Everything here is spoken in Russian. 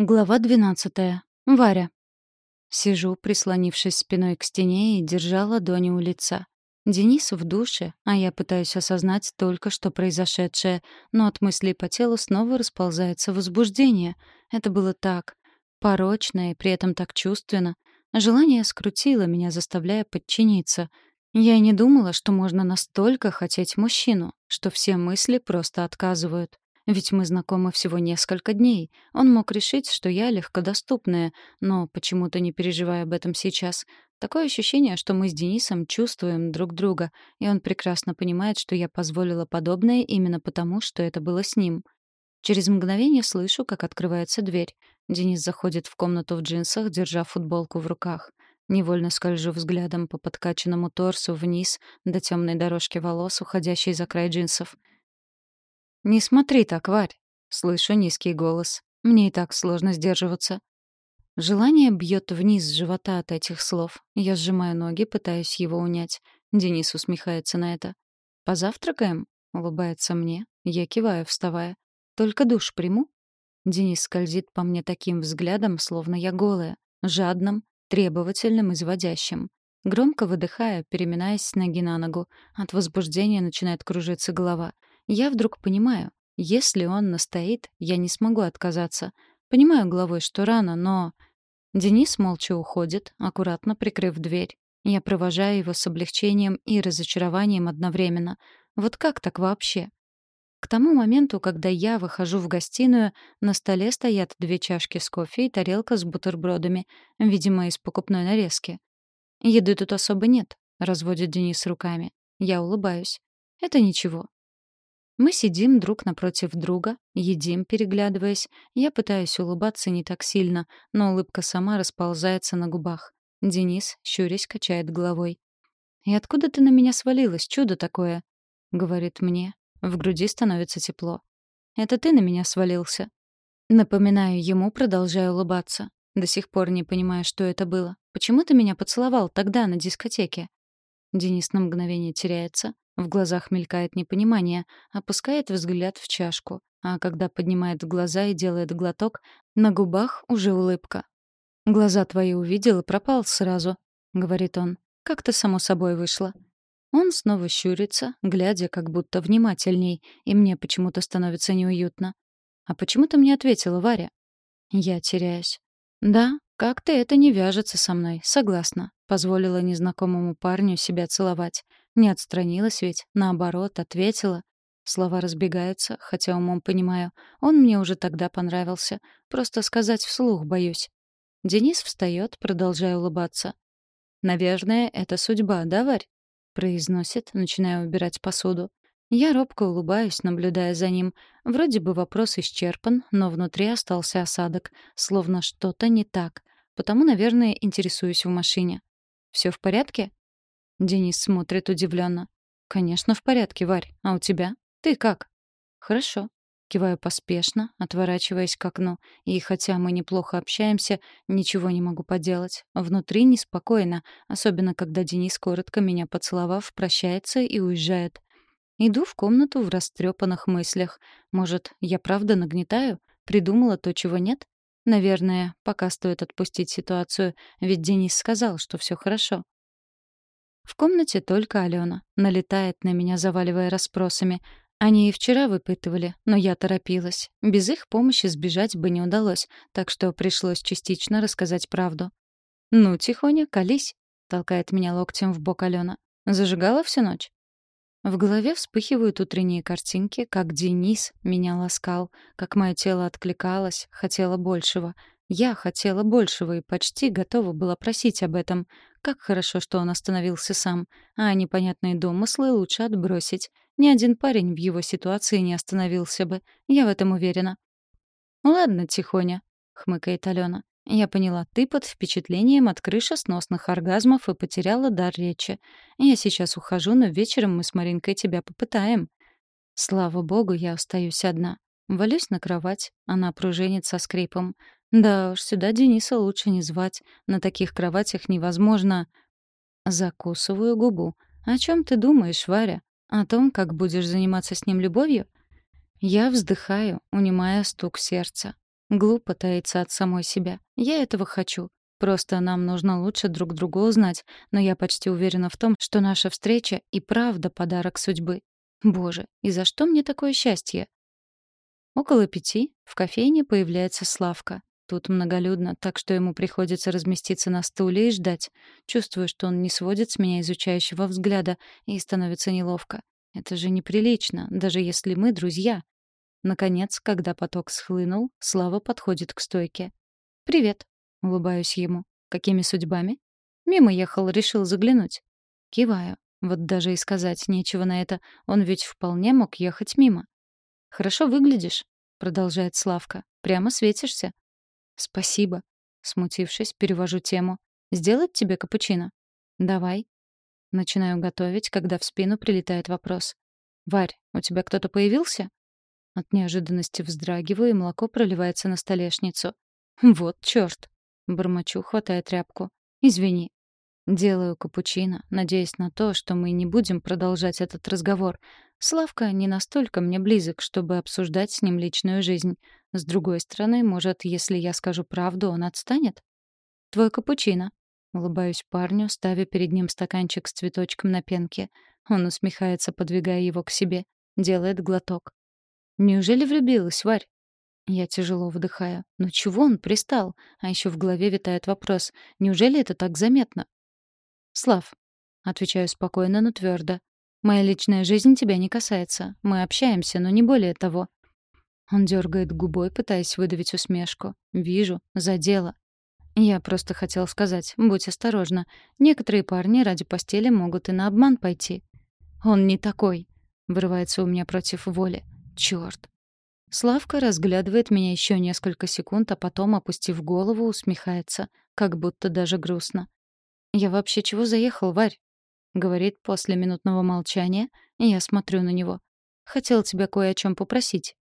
Глава 12. Варя. Сижу, прислонившись спиной к стене и держа ладони у лица. Денис в душе, а я пытаюсь осознать только что произошедшее, но от мыслей по телу снова расползается возбуждение. Это было так порочно и при этом так чувственно. Желание скрутило меня, заставляя подчиниться. Я и не думала, что можно настолько хотеть мужчину, что все мысли просто отказывают. Ведь мы знакомы всего несколько дней. Он мог решить, что я легкодоступная, но почему-то не переживаю об этом сейчас. Такое ощущение, что мы с Денисом чувствуем друг друга, и он прекрасно понимает, что я позволила подобное именно потому, что это было с ним. Через мгновение слышу, как открывается дверь. Денис заходит в комнату в джинсах, держа футболку в руках. Невольно скольжу взглядом по подкачанному торсу вниз до темной дорожки волос, уходящей за край джинсов. «Не смотри так, Варь!» — слышу низкий голос. Мне и так сложно сдерживаться. Желание бьет вниз живота от этих слов. Я сжимаю ноги, пытаясь его унять. Денис усмехается на это. «Позавтракаем?» — улыбается мне. Я киваю, вставая. «Только душ приму?» Денис скользит по мне таким взглядом, словно я голая, жадным, требовательным, изводящим. Громко выдыхая, переминаясь с ноги на ногу. От возбуждения начинает кружиться голова — я вдруг понимаю, если он настоит, я не смогу отказаться. Понимаю головой, что рано, но... Денис молча уходит, аккуратно прикрыв дверь. Я провожаю его с облегчением и разочарованием одновременно. Вот как так вообще? К тому моменту, когда я выхожу в гостиную, на столе стоят две чашки с кофе и тарелка с бутербродами, видимо, из покупной нарезки. «Еды тут особо нет», — разводит Денис руками. Я улыбаюсь. «Это ничего. Мы сидим друг напротив друга, едим, переглядываясь. Я пытаюсь улыбаться не так сильно, но улыбка сама расползается на губах. Денис, щурясь, качает головой. «И откуда ты на меня свалилась, чудо такое?» — говорит мне. В груди становится тепло. «Это ты на меня свалился». Напоминаю ему, продолжая улыбаться. До сих пор не понимаю, что это было. Почему ты меня поцеловал тогда на дискотеке? Денис на мгновение теряется, в глазах мелькает непонимание, опускает взгляд в чашку, а когда поднимает глаза и делает глоток, на губах уже улыбка. «Глаза твои увидел и пропал сразу», — говорит он. «Как-то само собой вышло». Он снова щурится, глядя как будто внимательней, и мне почему-то становится неуютно. «А почему ты мне ответила, Варя?» Я теряюсь. «Да, как-то это не вяжется со мной, согласна. Позволила незнакомому парню себя целовать. Не отстранилась ведь, наоборот, ответила. Слова разбегаются, хотя умом понимаю. Он мне уже тогда понравился. Просто сказать вслух боюсь. Денис встает, продолжая улыбаться. «Наверное, это судьба, да, Варь?» произносит, начиная убирать посуду. Я робко улыбаюсь, наблюдая за ним. Вроде бы вопрос исчерпан, но внутри остался осадок, словно что-то не так. Потому, наверное, интересуюсь в машине. Все в порядке?» Денис смотрит удивленно. «Конечно, в порядке, Варь. А у тебя? Ты как?» «Хорошо». Киваю поспешно, отворачиваясь к окну. И хотя мы неплохо общаемся, ничего не могу поделать. Внутри неспокойно, особенно когда Денис, коротко меня поцеловав, прощается и уезжает. Иду в комнату в растрепанных мыслях. Может, я правда нагнетаю? Придумала то, чего нет? Наверное, пока стоит отпустить ситуацию, ведь Денис сказал, что все хорошо. В комнате только Алена. Налетает на меня, заваливая расспросами. Они и вчера выпытывали, но я торопилась. Без их помощи сбежать бы не удалось, так что пришлось частично рассказать правду. «Ну, тихоня, колись», — толкает меня локтем в бок Алена. «Зажигала всю ночь?» В голове вспыхивают утренние картинки, как Денис меня ласкал, как мое тело откликалось, хотело большего — я хотела большего и почти готова была просить об этом. Как хорошо, что он остановился сам. А непонятные домыслы лучше отбросить. Ни один парень в его ситуации не остановился бы. Я в этом уверена. «Ладно, Тихоня», — хмыкает Алена. «Я поняла, ты под впечатлением от крышесносных оргазмов и потеряла дар речи. Я сейчас ухожу, но вечером мы с Маринкой тебя попытаем». Слава богу, я остаюсь одна. Валюсь на кровать, она пружинит со скрипом. Да уж, сюда Дениса лучше не звать. На таких кроватях невозможно... Закусываю губу. О чем ты думаешь, Варя? О том, как будешь заниматься с ним любовью? Я вздыхаю, унимая стук сердца. Глупо таиться от самой себя. Я этого хочу. Просто нам нужно лучше друг друга узнать, но я почти уверена в том, что наша встреча и правда подарок судьбы. Боже, и за что мне такое счастье? Около пяти в кофейне появляется Славка. Тут многолюдно, так что ему приходится разместиться на стуле и ждать. Чувствую, что он не сводит с меня изучающего взгляда, и становится неловко. Это же неприлично, даже если мы друзья. Наконец, когда поток схлынул, Слава подходит к стойке. «Привет», — улыбаюсь ему. «Какими судьбами?» «Мимо ехал, решил заглянуть». Киваю. Вот даже и сказать нечего на это. Он ведь вполне мог ехать мимо. «Хорошо выглядишь», — продолжает Славка. «Прямо светишься». «Спасибо». Смутившись, перевожу тему. «Сделать тебе капучино?» «Давай». Начинаю готовить, когда в спину прилетает вопрос. «Варь, у тебя кто-то появился?» От неожиданности вздрагиваю, и молоко проливается на столешницу. «Вот чёрт!» — бормочу, хватая тряпку. «Извини». Делаю капучино, надеясь на то, что мы не будем продолжать этот разговор. Славка не настолько мне близок, чтобы обсуждать с ним личную жизнь. С другой стороны, может, если я скажу правду, он отстанет? «Твой капучино», — улыбаюсь парню, ставя перед ним стаканчик с цветочком на пенке. Он усмехается, подвигая его к себе. Делает глоток. «Неужели влюбилась, Варь?» Я тяжело вдыхаю. «Ну чего он пристал?» А еще в голове витает вопрос. «Неужели это так заметно?» «Слав», — отвечаю спокойно, но твердо. «Моя личная жизнь тебя не касается. Мы общаемся, но не более того». Он дергает губой, пытаясь выдавить усмешку. «Вижу. Задело. Я просто хотел сказать, будь осторожна. Некоторые парни ради постели могут и на обман пойти. Он не такой. Вырывается у меня против воли. Чёрт. Славка разглядывает меня еще несколько секунд, а потом, опустив голову, усмехается, как будто даже грустно. «Я вообще чего заехал, Варь?» — говорит после минутного молчания, и я смотрю на него. «Хотел тебя кое о чем попросить».